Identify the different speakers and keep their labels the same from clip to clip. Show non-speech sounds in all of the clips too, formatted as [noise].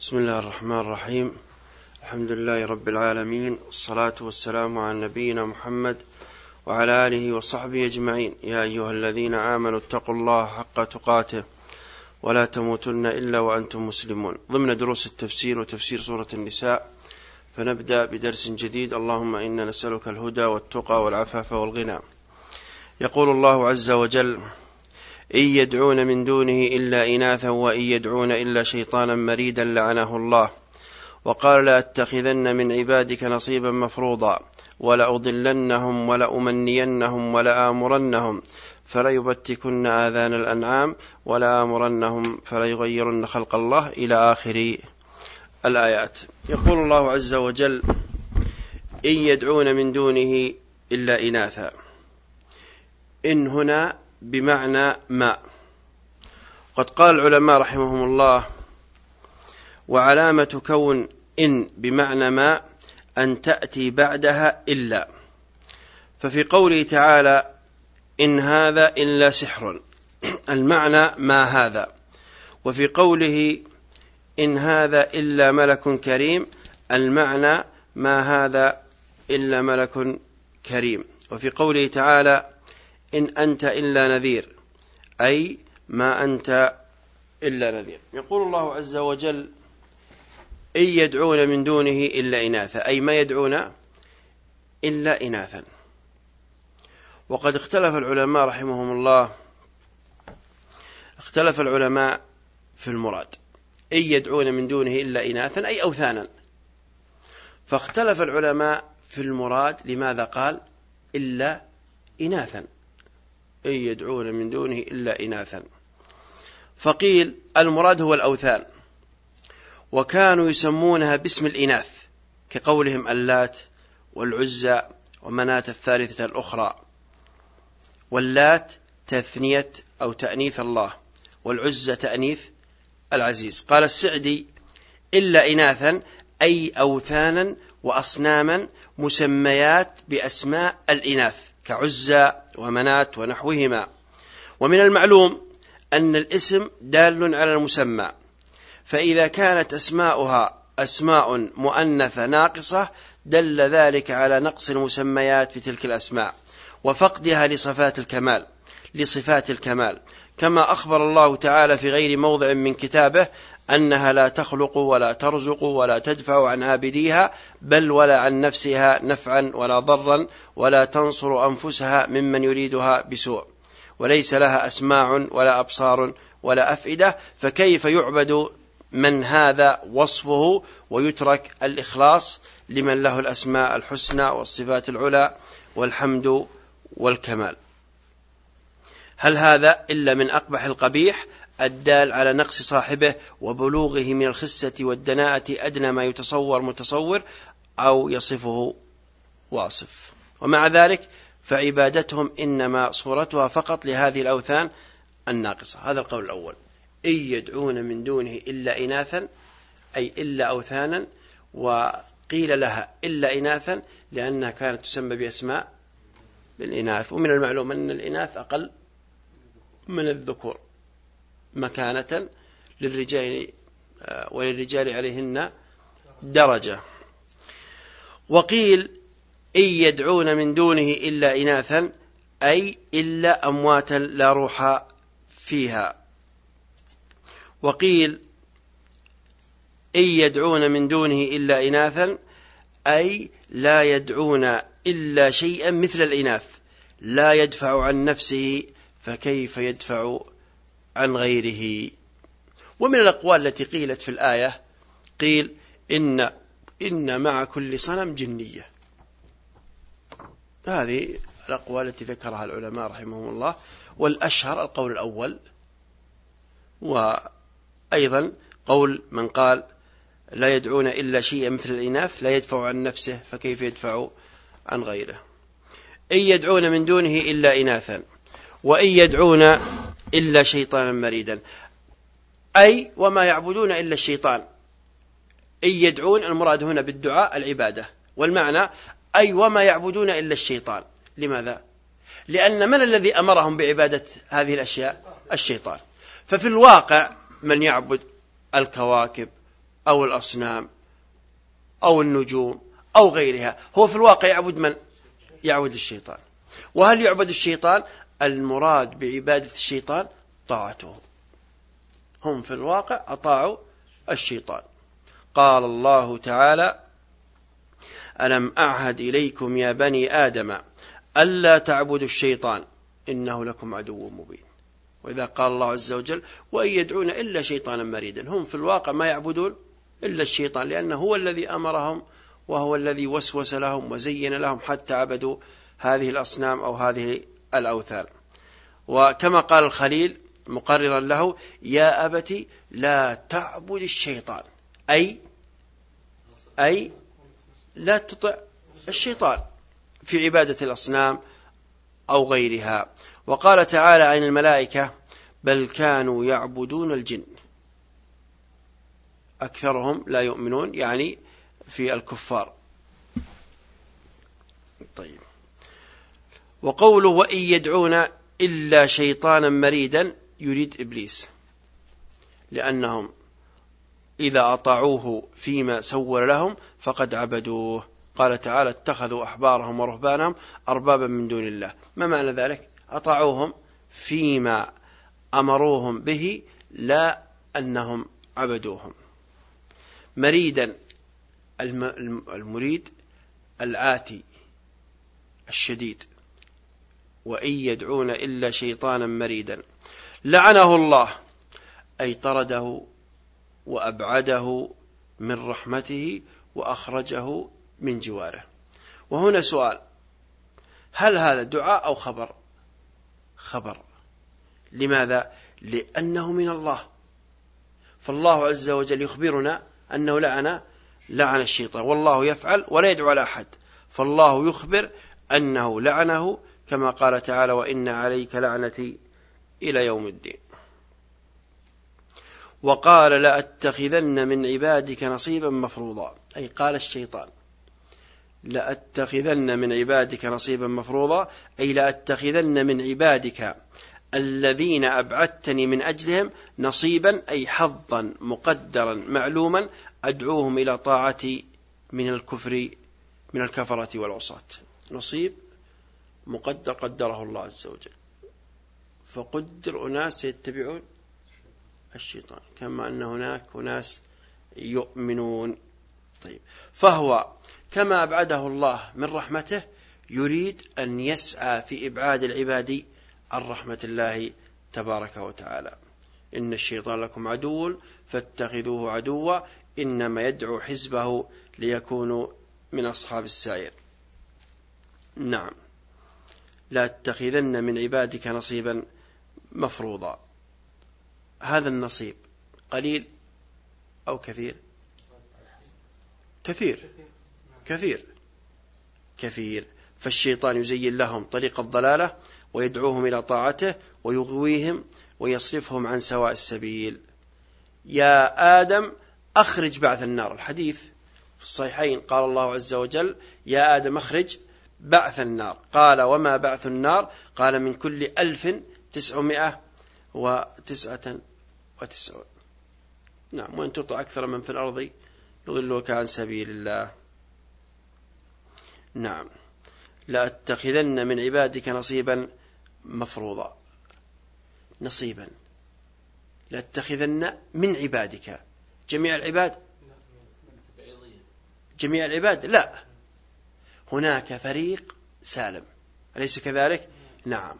Speaker 1: بسم الله الرحمن الرحيم. الحمد لله رب العالمين والصلاة والسلام على نبينا محمد وعلى آله وصحبه أجمعين. يا أيها الذين آمنوا اتقوا الله حق تقاته ولا تموتن إلا وأنتم مسلمون. ضمن دروس التفسير وتفسير سورة النساء فنبدأ بدرس جديد. اللهم إنا نسألك الهدى والتقى والعفاف والغنى. يقول الله عز وجل إن يدعون من دونه إلا إناثا وإن يدعون إلا شيطانا مريدا لعنه الله. وقال لأتخذن من عبادك نصيبا مفروضا ولأضلنهم ولأمنينهم ولآمرنهم فليبتكن آذان الأنعام ولآمرنهم فليغيرن خلق الله إلى آخر الآيات. يقول الله عز وجل إن يدعون من دونه إلا إناثا. إن هنا بمعنى ما. قد قال العلماء رحمهم الله وعلامة كون إن بمعنى ما أن تأتي بعدها إلا. ففي قوله تعالى إن هذا إلا سحر. [clears throat] المعنى ما هذا. وفي قوله إن هذا إلا ملك كريم المعنى ما هذا إلا ملك كريم. وفي قوله تعالى إن أنت إلا نذير. أي ما أنت إلا نذير. يقول الله عز وجل إن يدعون من دونه إلا إناثا. أي ما يدعون إلا إناثا. وقد اختلف العلماء رحمهم الله. اختلف العلماء في المراد. إن يدعون من دونه إلا إناثا أي أوثانا. فاختلف العلماء في المراد لماذا قال إلا إناثا. إن يدعون من دونه إلا إناثا. فقيل المراد هو الأوثان وكانوا يسمونها باسم الإناث كقولهم اللات والعزى ومناة الثالثة الأخرى. واللات تثنية أو تأنيث الله والعزى تأنيث العزيز. قال السعدي إلا إناثا أي أوثانا وأصناما مسميات بأسماء الإناث. كعزى ومنات ونحوهما. ومن المعلوم أن الاسم دال على المسمى فإذا كانت أسماؤها أسماء مؤنثة ناقصة دل ذلك على نقص المسميات في تلك الأسماء وفقدها لصفات الكمال لصفات الكمال. كما أخبر الله تعالى في غير موضع من كتابه أنها لا تخلق ولا ترزق ولا تدفع عن عابديها بل ولا عن نفسها نفعا ولا ضرا ولا تنصر أنفسها ممن يريدها بسوء. وليس لها أسماع ولا أبصار ولا أفئدة فكيف يعبد من هذا وصفه ويترك الإخلاص لمن له الأسماء الحسنى والصفات العلى والحمد والكمال؟ هل هذا إلا من أقبح القبيح؟ الدال على نقص صاحبه وبلوغه من الخسة والدناءة أدنى ما يتصور متصور أو يصفه واصف. ومع ذلك فعبادتهم إنما صورتها فقط لهذه الأوثان الناقصة. هذا القول الأول. إن يدعون من دونه إلا إناثا أي إلا أوثانا وقيل لها إلا إناثا لأنها كانت تسمى بأسماء بالإناث. ومن المعلوم أن الإناث أقل من الذكور. مكانة للرجال آه، وللرجال عليهن درجة. وقيل إن يدعون من دونه إلا إناثا أي إلا أمواتا لا روح فيها. وقيل إن يدعون من دونه إلا إناثا أي لا يدعون إلا شيئا مثل الإناث لا يدفع عن نفسه فكيف يدفع عن غيره. ومن الأقوال التي قيلت في الآية قيل إن إن مع كل صنم جنية. هذه الأقوال التي ذكرها العلماء رحمهم الله. والأشهر القول الأول وأيضا قول من قال لا يدعون إلا شيئا مثل الإناث لا يدفع عن نفسه فكيف يدفع عن غيره؟ إن يدعون من دونه إلا إناثا وإن يدعون إلا شيطانا مريدا أي وما يعبدون إلا الشيطان إن يدعون المراد هنا بالدعاء العبادة والمعنى أي وما يعبدون إلا الشيطان لماذا؟ لأن من الذي أمرهم بعبادة هذه الأشياء؟ الشيطان ففي الواقع من يعبد الكواكب أو الأصنام أو النجوم أو غيرها هو في الواقع يعبد من؟ يعبد الشيطان وهل يعبد الشيطان؟ المراد بعبادة الشيطان طاعته. هم في الواقع أطاعوا الشيطان. قال الله تعالى ألم أعهد إليكم يا بني آدم ألا تعبدوا الشيطان؟ إنه لكم عدو مبين. وإذا قال الله عز وجل وإن يدعون إلا شيطانا مريدا. هم في الواقع ما يعبدون إلا الشيطان لأنه هو الذي أمرهم وهو الذي وسوس لهم وزين لهم حتى عبدوا هذه الأصنام أو هذه الأوثان. وكما قال الخليل مقررا له يا أبت لا تعبد الشيطان. أي؟ أي؟ لا تطع الشيطان في عبادة الأصنام أو غيرها. وقال تعالى عن الملائكة بل كانوا يعبدون الجن. أكثرهم لا يؤمنون يعني في الكفار. طيب. وقوله وإن يدعون إلا شيطانا مريدا يريد إبليس. لأنهم إذا أطاعوه فيما سور لهم فقد عبدوه. قال تعالى اتخذوا أحبارهم ورهبانهم أربابا من دون الله. ما معنى ذلك؟ أطاعوهم فيما أمروهم به لا أنهم عبدوهم. مريدا المريد العاتي الشديد. وإن يدعون إلا شيطانا مريدا. لعنه الله أي طرده وأبعده من رحمته وأخرجه من جواره. وهنا سؤال هل هذا دعاء أو خبر؟ خبر. لماذا؟ لأنه من الله. فالله عز وجل يخبرنا أنه لعن لعن الشيطان. والله يفعل ولا يدعو على أحد. فالله يخبر أنه لعنه كما قال تعالى وإن عليك لعنتي إلى يوم الدين. وقال لأتخذن من عبادك نصيبا مفروضا. أي قال الشيطان لأتخذن من عبادك نصيبا مفروضا. أي لأتخذن من عبادك الذين أبعدتني من أجلهم نصيبا أي حظا مقدرا معلوما أدعوهم إلى طاعتي من الكفر من الكفرة والعصاة. نصيب مقدر قدره الله عز وجل. فقدر أناس يتبعون الشيطان كما أن هناك أناس يؤمنون. طيب. فهو كما أبعده الله من رحمته يريد أن يسعى في إبعاد العباد عن رحمة الله تبارك وتعالى. إن الشيطان لكم عدو فاتخذوه عدوا إنما يدعو حزبه ليكونوا من أصحاب السائر نعم. لا تتخذن من عبادك نصيبا مفروضا. هذا النصيب قليل أو كثير؟ كثير. كثير. كثير. فالشيطان يزين لهم طريق الضلالة ويدعوهم إلى طاعته ويغويهم ويصرفهم عن سواء السبيل. يا آدم أخرج بعث النار. الحديث في الصحيحين قال الله عز وجل يا آدم أخرج بعث النار. قال وما بعث النار؟ قال من كل ألف تسعمائة وتسعة وتسعون نعم وإن تطع أكثر من في الأرض يضلوك عن سبيل الله. نعم. لأتخذن من عبادك نصيبا مفروضا. نصيبا. لأتخذن من عبادك. جميع العباد؟ جميع العباد؟ لا. هناك فريق سالم. أليس كذلك؟ نعم.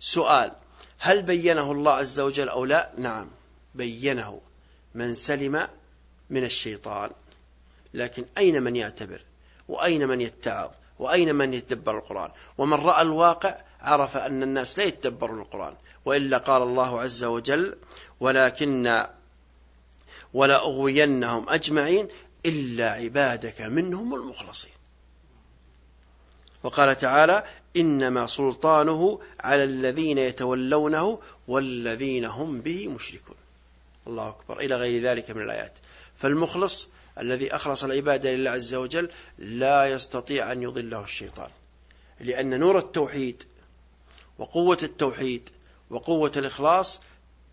Speaker 1: سؤال هل بينه الله عز وجل أو لا؟ نعم بينه. من سلم من الشيطان. لكن أين من يعتبر؟ وأين من يتعظ؟ وأين من يتدبر القرآن؟ ومن رأى الواقع عرف أن الناس لا يتدبرون القرآن. وإلا قال الله عز وجل ولكن ولا أغوينهم أجمعين إلا عبادك منهم المخلصين. وقال تعالى إنما سلطانه على الذين يتولونه والذين هم به مشركون. الله أكبر. إلى غير ذلك من الآيات. فالمخلص الذي أخلص العبادة لله عز وجل لا يستطيع أن يضله الشيطان. لأن نور التوحيد وقوة التوحيد وقوة الإخلاص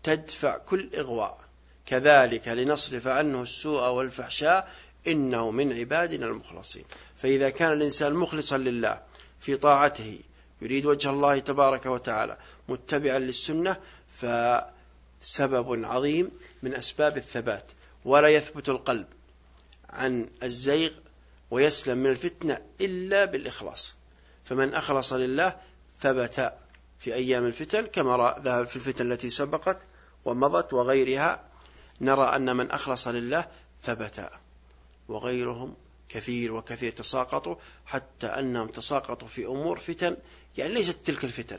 Speaker 1: تدفع كل إغواء. كذلك لنصرف عنه السوء والفحشاء إنه من عبادنا المخلصين. فإذا كان الإنسان مخلصا لله في طاعته يريد وجه الله تبارك وتعالى متبعا للسنة فسبب عظيم من أسباب الثبات. ولا يثبت القلب عن الزيغ ويسلم من الفتنة إلا بالإخلاص. فمن أخلص لله ثبت في أيام الفتن كما ذهب في الفتن التي سبقت ومضت وغيرها نرى أن من أخلص لله ثبت. وغيرهم كثير وكثير تساقطوا حتى أنهم تساقطوا في أمور فتن يعني ليست تلك الفتن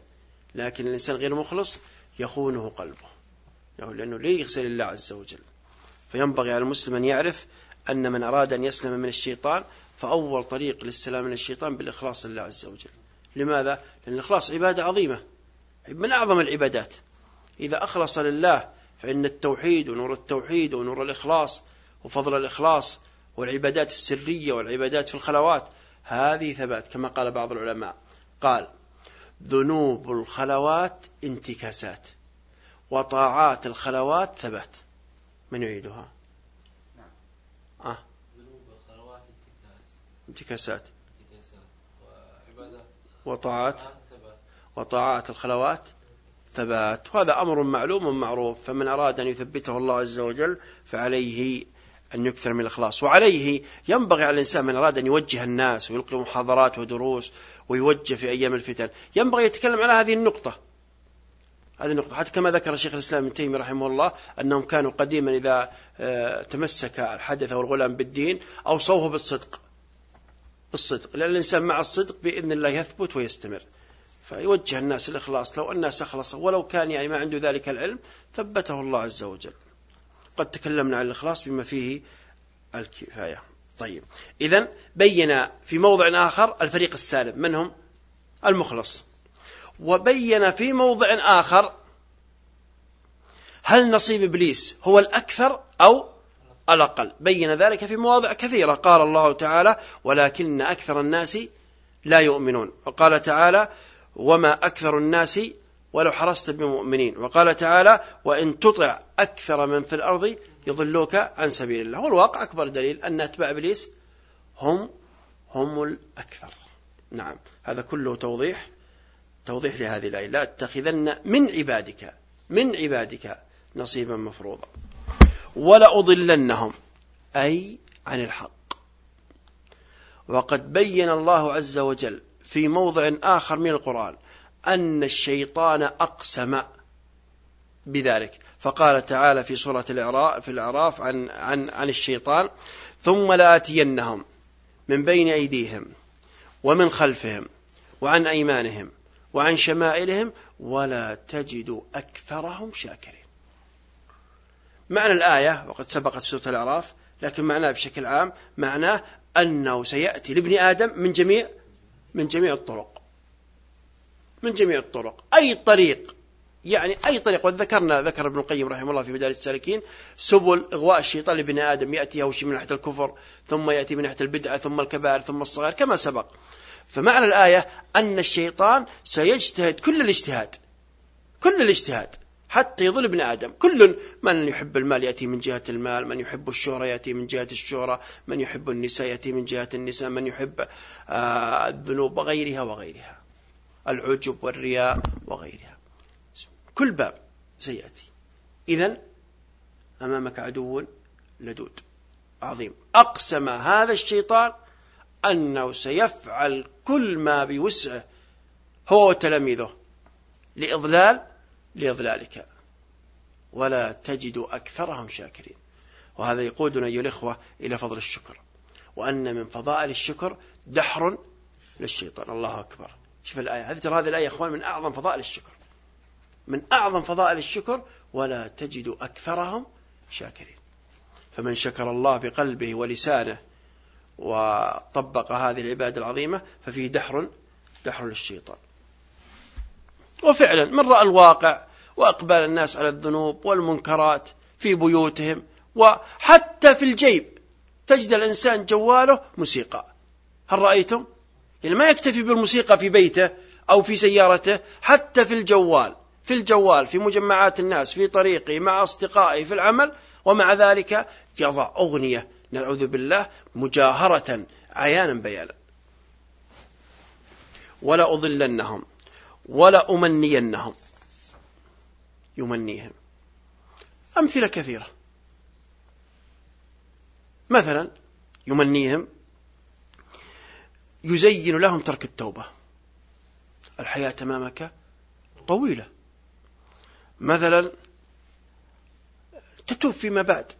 Speaker 1: لكن الإنسان غير مخلص يخونه قلبه يعني لأنه ليس لله عز وجل. فينبغي على المسلم أن يعرف أن من أراد أن يسلم من الشيطان فأول طريق للسلام من الشيطان بالإخلاص لله عز وجل. لماذا؟ لأن الإخلاص عبادة عظيمة من أعظم العبادات. إذا أخلص لله فإن التوحيد ونور التوحيد ونور الإخلاص وفضل الإخلاص والعبادات السرية والعبادات في الخلوات هذه ثبات كما قال بعض العلماء. قال ذنوب الخلوات انتكاسات وطاعات الخلوات ثبات. من يعيدها؟
Speaker 2: نعم
Speaker 1: آه.
Speaker 2: ذنوب الخلوات
Speaker 1: انتكاس انتكاسات.
Speaker 2: انتكاسات. وعبادات
Speaker 1: وطاعات.
Speaker 2: ثبات.
Speaker 1: وطاعات الخلوات ثبات. وهذا أمر معلوم معروف فمن أراد أن يثبته الله عز وجل فعليه أن يكثر من الإخلاص. وعليه ينبغي على الإنسان من أراد أن يوجه الناس ويلقي محاضرات ودروس ويوجه في أيام الفتن. ينبغي يتكلم على هذه النقطة. هذه النقطة. حتى كما ذكر الشيخ الإسلام ابن تيمية رحمه الله أنهم كانوا قديما إذا آه، تمسك الحدث أو الغلام بالدين أوصوه بالصدق. بالصدق. لأن الإنسان مع الصدق بإذن الله يثبت ويستمر. فيوجه الناس الإخلاص. لو الناس أخلصوا ولو كان يعني ما عنده ذلك العلم ثبته الله عز وجل. قد تكلمنا عن الإخلاص بما فيه الكفاية. طيب. إذا بين في موضع آخر الفريق السالم. من هم؟ المخلص. وبين في موضع آخر هل نصيب إبليس هو الأكثر أو الأقل؟ بين ذلك في مواضع كثيرة. قال الله تعالى ولكن أكثر الناس لا يؤمنون وقال تعالى وما أكثر الناس ولو حرصت بمؤمنين. وقال تعالى وإن تطع أكثر من في الأرض يضلوك عن سبيل الله. والواقع أكبر دليل أن أتباع إبليس هم هم الأكثر. نعم. هذا كله توضيح توضيح لهذه الآية. لا أتخذن من عبادك من عبادك نصيبا مفروضا. ولأضلنهم أي عن الحق. وقد بين الله عز وجل في موضع آخر من القرآن أن الشيطان أقسم بذلك. فقال تعالى في سورة الإعراف في الأعراف عن عن عن الشيطان ثم لآتينهم من بين أيديهم ومن خلفهم وعن أيمانهم وعن شمائلهم ولا تجد أكثرهم شاكرين. معنى الآية وقد سبقت سورة الأعراف لكن معناه بشكل عام معناه أنه سيأتي لابن آدم من جميع من جميع الطرق. من جميع الطرق. أي طريق يعني أي طريق. وذكرنا ذكر ابن القيم رحمه الله في مدارس السالكين سبل إغواء الشيطان لابن آدم. يأتي أول شيء من ناحية الكفر ثم يأتي من ناحية البدعة ثم الكبائر ثم الصغائر كما سبق. فمعنى الآية أن الشيطان سيجتهد كل الاجتهاد كل الاجتهاد حتى يضل ابن آدم. كل من يحب المال يأتي من جهة المال من يحب الشهرة يأتي من جهة الشهرة من يحب النساء يأتي من جهة النساء من يحب آه، الذنوب وغيرها وغيرها. العجب والرياء وغيرها. كل باب سيأتي. إذا أمامك عدو لدود عظيم. أقسم هذا الشيطان أنه سيفعل كل ما بوسعه هو وتلاميذه لإضلال لإضلالك. ولا تجد أكثرهم شاكرين. وهذا يقودنا أيها الإخوة إلى فضل الشكر. وأن من فضائل الشكر دحر للشيطان. الله أكبر. شوف الآية. ترى هذه الآية أخوان من أعظم فضائل الشكر. من أعظم فضائل الشكر ولا تجد أكثرهم شاكرين. فمن شكر الله بقلبه ولسانه وطبق هذه العبادة العظيمة ففيه دحر دحر للشيطان. وفعلا من رأى الواقع وأقبال الناس على الذنوب والمنكرات في بيوتهم وحتى في الجيب تجد الإنسان جواله موسيقى. هل رأيتم؟ يعني ما يكتفي بالموسيقى في بيته أو في سيارته حتى في الجوال في الجوال في مجمعات الناس في طريقه مع أصدقائه في العمل ومع ذلك يضع أغنية نعوذ بالله مجاهرة عيانا بيانا. ولا أضلنهم ولا أمنينهم. يمنيهم. أمثلة كثيرة. مثلا يمنيهم يزين لهم ترك التوبة. الحياة أمامك طويلة. مثلا تتوب فيما بعد.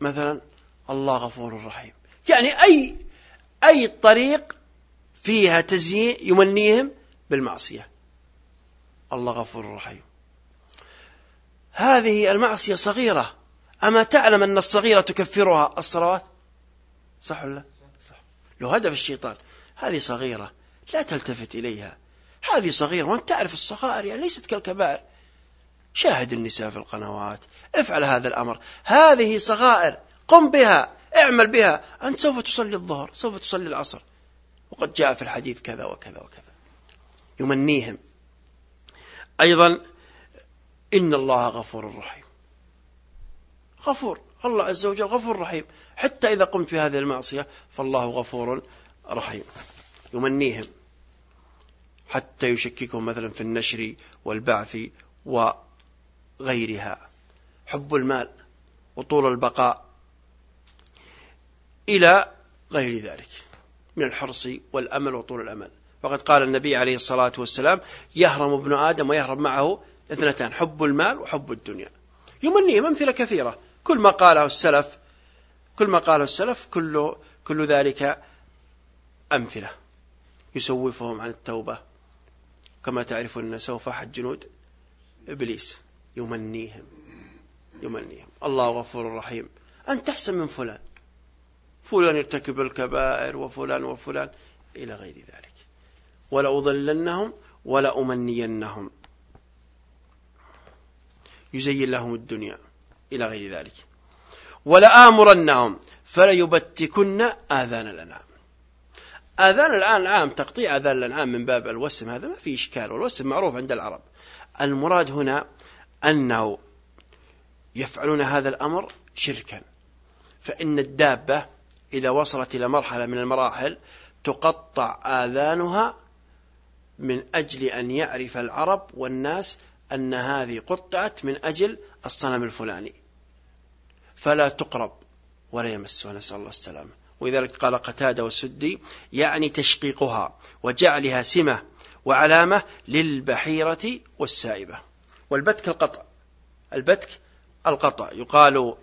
Speaker 1: مثلا الله غفور رحيم. يعني أي أي طريق فيها تزيين يمنيهم بالمعصية. الله غفور رحيم. هذه المعصية صغيرة. أما تعلم أن الصغيرة تكفرها الصلوات؟ صح ولا صح لو هدف الشيطان. هذه صغيرة لا تلتفت إليها. هذه صغيرة وأنت تعرف الصغائر يعني ليست كالكبائر. شاهد النساء في القنوات افعل هذا الأمر. هذه صغائر قم بها اعمل بها. أنت سوف تصلي الظهر سوف تصلي العصر. وقد جاء في الحديث كذا وكذا وكذا. يمنيهم. أيضا إن الله غفور رحيم. غفور. الله عز وجل غفور رحيم. حتى إذا قمت بهذه المعصية فالله غفور رحيم. يمنيهم. حتى يشككهم مثلا في النشر والبعث وغيرها. حب المال وطول البقاء إلى غير ذلك. من الحرص والأمل وطول الأمل. وقد قال النبي عليه الصلاة والسلام يهرم ابن آدم ويهرم معه اثنتان حب المال وحب الدنيا. يمنيهم أمثلة كثيرة. كل ما قاله السلف كل ما قاله السلف كل, كل ذلك أمثلة يسوفهم عن التوبة. كما تعرفون سوف أحد جنود إبليس يمنيهم يمنيهم. الله غفور رحيم. أنت أحسن من فلان. فلان يرتكب الكبائر وفلان وفلان إلى غير ذلك. ولا أضلنهم ولا أمنينهم. يزين لهم الدنيا. إلى غير ذلك. ولآمرنهم فليبتكن آذان الأنعام. آذان الأنعام تقطيع آذان الأنعام من باب الوسم هذا ما في إشكال. والوسم معروف عند العرب. المراد هنا أنه يفعلون هذا الأمر شركا. فإن الدابة إذا وصلت إلى مرحلة من المراحل تقطع آذانها من أجل أن يعرف العرب والناس أن هذه قطعت من أجل الصنم الفلاني. فلا تقرب ولا يمسها نسأل الله السلامة. ولذلك قال قتادة والسدي يعني تشقيقها وجعلها سمة وعلامة للبحيرة والسائبة. والبتك القطع البتك القطع. يقال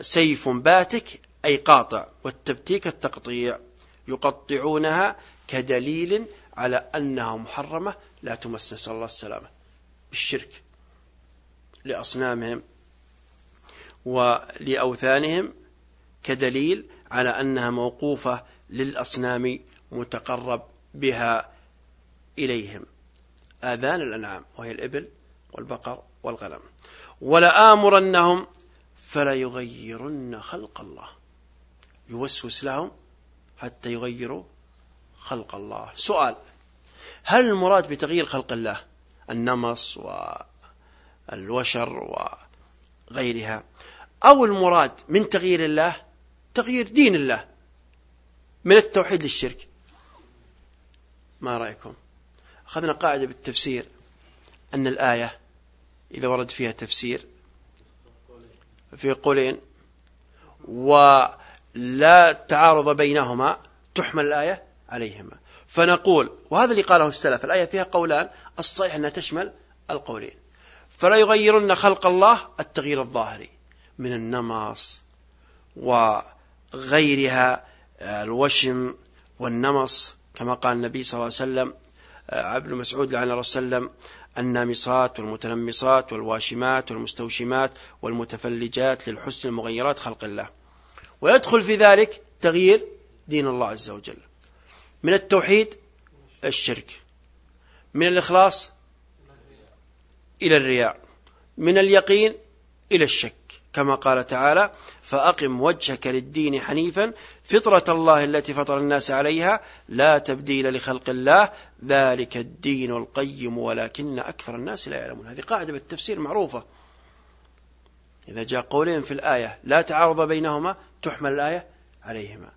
Speaker 1: سيف باتك أي قاطع والتبتيك التقطيع. يقطعونها كدليل على أنها محرمة لا تمس نسأل الله السلامة. بالشرك. لأصنامهم ولأوثانهم كدليل على أنها موقوفة للأصنام متقرب بها إليهم. آذان الأنعام وهي الإبل والبقر والغنم. ولآمرنهم فلا يغيرن خلق الله. يوسوس لهم حتى يغيروا خلق الله. سؤال هل المراد بتغيير خلق الله النمص والوشر وغيرها. أو المراد من تغيير الله تغيير دين الله من التوحيد للشرك. ما رأيكم؟ أخذنا قاعدة بالتفسير أن الآية إذا ورد فيها تفسير في قولين ولا تعارض بينهما تحمل الآية عليهما. فنقول وهذا اللي قاله السلف الآية فيها قولان الصحيح أنها تشمل القولين. فلا يغيرن خلق الله التغيير الظاهري من النمص وغيرها الوشم والنمص كما قال النبي صلى الله عليه وسلم عبد مسعود لعن الله النامصات والمتنمصات والواشمات والمستوشمات والمتفلجات للحسن المغيرات خلق الله. ويدخل في ذلك تغيير دين الله عز وجل. من التوحيد الشرك. من الإخلاص إلى الرياء من اليقين إلى الشك. كما قال تعالى فأقم وجهك للدين حنيفا فطرة الله التي فطر الناس عليها لا تبديل لخلق الله ذلك الدين القيم ولكن أكثر الناس لا يعلمون. هذه قاعدة بالتفسير معروفة. إذا جاء قولين في الآية لا تعارض بينهما تحمل الآية عليهما.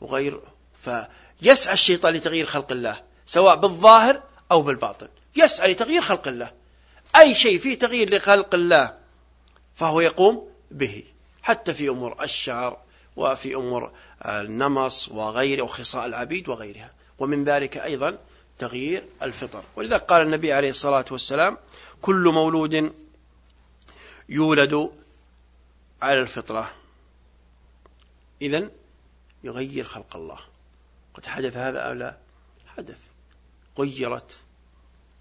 Speaker 1: وغير فيسعى الشيطان لتغيير خلق الله سواء بالظاهر أو بالباطن. يسعى لتغيير خلق الله. أي شيء فيه تغيير لخلق الله فهو يقوم به. حتى في أمور الشعر وفي أمور النمص وغيره وخصاء العبيد وغيرها. ومن ذلك أيضا تغيير الفطر. ولذلك قال النبي عليه الصلاة والسلام كل مولود يولد على الفطرة. إذن يغير خلق الله. قد حدث هذا أو لا؟ حدث. غيرت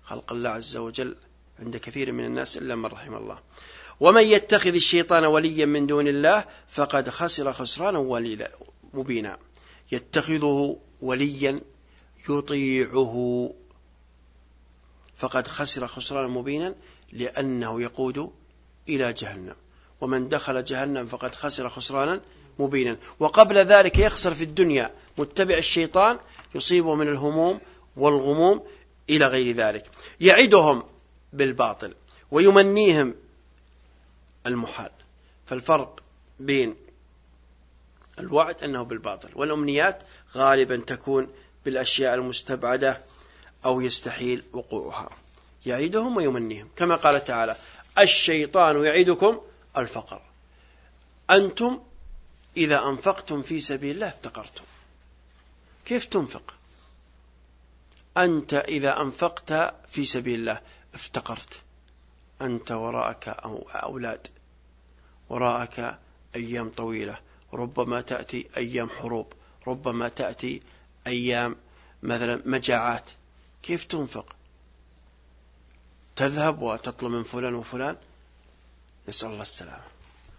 Speaker 1: خلق الله عز وجل عند كثير من الناس إلا من رحم الله. ومن يتخذ الشيطان وليا من دون الله فقد خسر خسرانا مبينا. يتخذه وليا يطيعه فقد خسر خسرانا مبينا لأنه يقود إلى جهنم. ومن دخل جهنم فقد خسر خسرانا مبينا. وقبل ذلك يخسر في الدنيا متبع الشيطان يصيبه من الهموم والغموم إلى غير ذلك. يعدهم بالباطل ويمنيهم المحال. فالفرق بين الوعد أنه بالباطل والأمنيات غالبا تكون بالأشياء المستبعدة أو يستحيل وقوعها. يعيدهم ويمنيهم. كما قال تعالى الشيطان يعيدكم الفقر. أنتم إذا أنفقتم في سبيل الله افتقرتم. كيف تنفق؟ أنت إذا أنفقت في سبيل الله افتقرت. أنت وراءك أو أولاد. وراءك أيام طويلة. ربما تأتي أيام حروب. ربما تأتي أيام مثلا مجاعات. كيف تنفق؟ تذهب وتطلب من فلان وفلان. نسأل الله السلامة.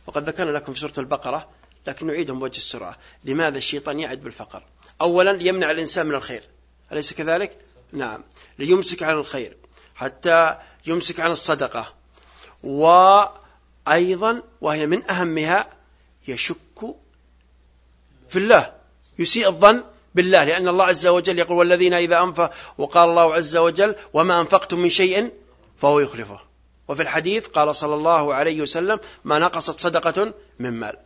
Speaker 1: وقد ذكرنا لكم في سورة البقرة لكن نعيدهم بوجه السرعة. لماذا الشيطان يعد بالفقر؟ أولا يمنع الإنسان من الخير. أليس كذلك؟ نعم. ليمسك عن الخير. حتى يمسك عن الصدقة. وأيضا وهي من أهمها يشك في الله يسيء الظن بالله لأن الله عز وجل يقول والذين إذا أنفق وقال الله عز وجل وما أنفقتم من شيء فهو يخلفه. وفي الحديث قال صلى الله عليه وسلم ما نقصت صدقة من مال.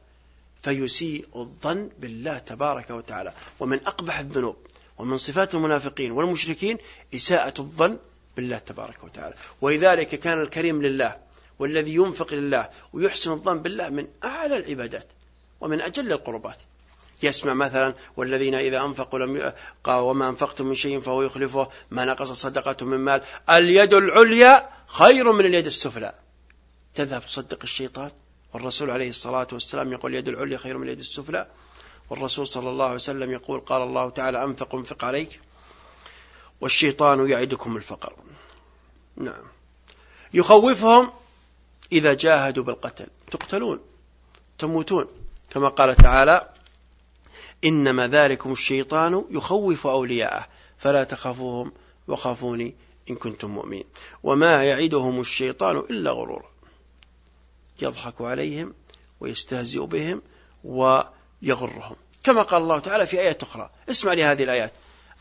Speaker 1: فيسيء الظن بالله تبارك وتعالى. ومن أقبح الذنوب ومن صفات المنافقين والمشركين إساءة الظن بالله تبارك وتعالى. ولذلك كان الكريم لله والذي ينفق لله ويحسن الظن بالله من أعلى العبادات ومن أجل القربات. يسمع مثلا والذين إذا أنفقوا لم قال وما أنفقتم من شيء فهو يخلفه ما نقص صدقة من مال. اليد العليا خير من اليد السفلى. تذهب تصدق الشيطان؟ والرسول عليه الصلاة والسلام يقول اليد العليا خير من اليد السفلى. والرسول صلى الله عليه وسلم يقول قال الله تعالى أنفق انفق عليك والشيطان يعدكم الفقر. نعم. يخوفهم إذا جاهدوا بالقتل. تقتلون تموتون. كما قال تعالى إنما ذلكم الشيطان يخوف أولياءه فلا تخافوهم وخافوني إن كنتم مؤمنين. وما يعدهم الشيطان إلا غرورا. يضحك عليهم ويستهزئ بهم ويغرهم. كما قال الله تعالى في آية أخرى اسمع لهذه الآيات.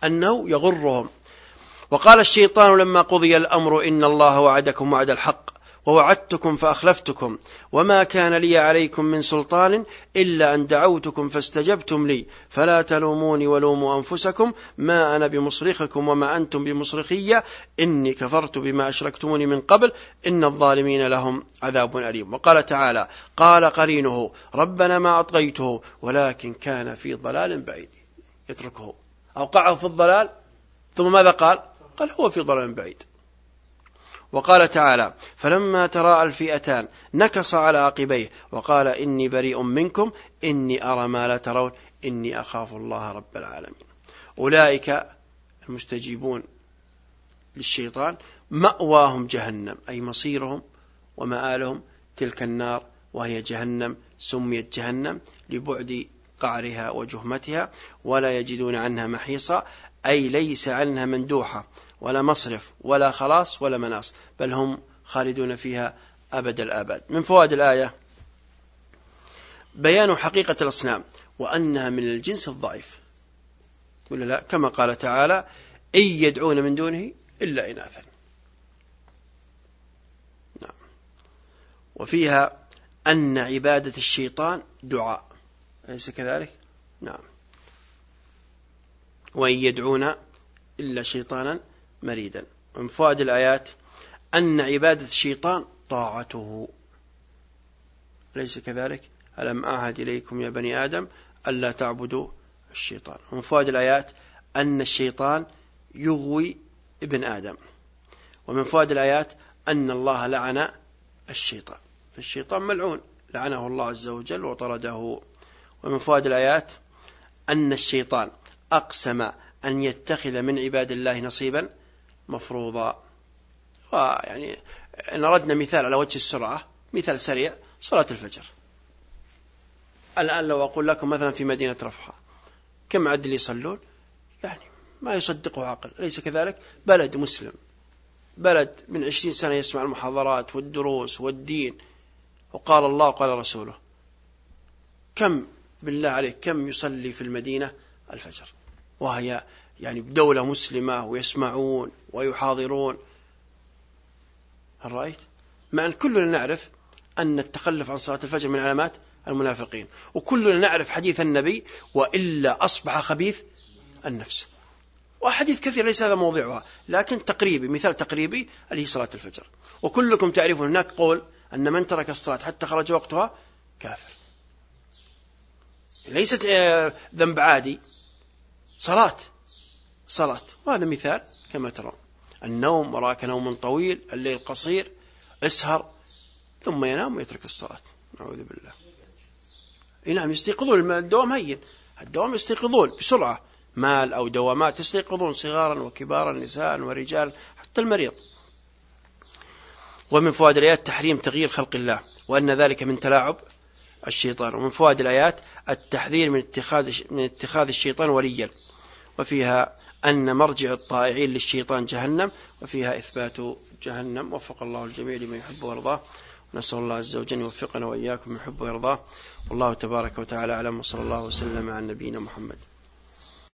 Speaker 1: أنه يغرهم. وقال الشيطان لما قضي الأمر إن الله وعدكم وعد الحق ووعدتكم فأخلفتكم وما كان لي عليكم من سلطان إلا أن دعوتكم فاستجبتم لي فلا تلوموني ولوموا أنفسكم ما أنا بمصرخكم وما أنتم بمصرخية إني كفرت بما أشركتموني من قبل إن الظالمين لهم عذاب أليم وقال تعالى قال قرينه ربنا ما أطغيته ولكن كان في ضلال بعيد يتركه أوقعه في الضلال ثم ماذا قال قال هو في ضلال بعيد. وقال تعالى فلما تراءى الفئتان نكص على عقبيه وقال إني بريء منكم إني أرى ما لا ترون إني أخاف الله رب العالمين. أولئك المستجيبون للشيطان مأواهم جهنم أي مصيرهم ومآلهم تلك النار وهي جهنم سميت جهنم لبعد قعرها وجهمتها ولا يجدون عنها محيصا. أي ليس عنها مندوحة ولا مصرف ولا خلاص ولا مناص بل هم خالدون فيها أبد الآباد. من فوائد الآية بيان حقيقة الأصنام وأنها من الجنس الضعيف. ولا لا؟ كما قال تعالى إن يدعون من دونه إلا إناثا. نعم. وفيها أن عبادة الشيطان دعاء. أليس كذلك؟ نعم. وإن يدعون إلا شيطانا مريدا. ومن فوائد الآيات أن عبادة الشيطان طاعته. ليس كذلك؟ ألم أعهد إليكم يا بني آدم ألا تعبدوا الشيطان. ومن فوائد الآيات أن الشيطان يغوي ابن آدم. ومن فوائد الآيات أن الله لعن الشيطان. فالشيطان ملعون لعنه الله عز وجل وطرده. ومن فوائد الآيات أن الشيطان أقسم أن يتخذ من عباد الله نصيبا مفروضا. ويعني إن أردنا مثال على وجه السرعة مثال سريع صلاة الفجر. الآن لو أقول لكم مثلا في مدينة رفحة كم عد اللي يصلون؟ يعني ما يصدقه عقل أليس كذلك؟ بلد مسلم. بلد من عشرين سنة يسمع المحاضرات والدروس والدين. وقال الله وقال رسوله كم بالله عليك كم يصلي في المدينة؟ الفجر. وهي يعني دولة مسلمة ويسمعون ويحاضرون. هل رأيت؟ مع أن كلنا نعرف أن التخلف عن صلاة الفجر من علامات المنافقين. وكلنا نعرف حديث النبي وإلا أصبح خبيث النفس. وحديث كثير ليس هذا موضوعها لكن تقريبي مثال تقريبي اللي هي صلاة الفجر. وكلكم تعرفون هناك قول أن من ترك الصلاة حتى خرج وقتها كافر. ليست آه، ذنب عادي. صلاة. صلاة. وهذا مثال كما ترون. النوم وراك نوم طويل الليل قصير اسهر ثم ينام ويترك الصلاة. نعوذ بالله. نعم يستيقظون. الدوام هين. الدوام يستيقظون بسرعة. مال أو دوامات يستيقظون صغارا وكبارا نساء ورجال حتى المريض. ومن فوائد الآيات تحريم تغيير خلق الله وأن ذلك من تلاعب الشيطان. ومن فوائد الآيات التحذير من اتخاذ من اتخاذ الشيطان وليا. وفيها أن مرجع الطائعين للشيطان جهنم وفيها إثبات جهنم. وفق الله الجميع لما يحب ويرضاه. نسأل الله عز وجل يوفقنا وإياكم يحب ويرضاه. والله تبارك وتعالى أعلم. وصلى الله وسلم على نبينا محمد.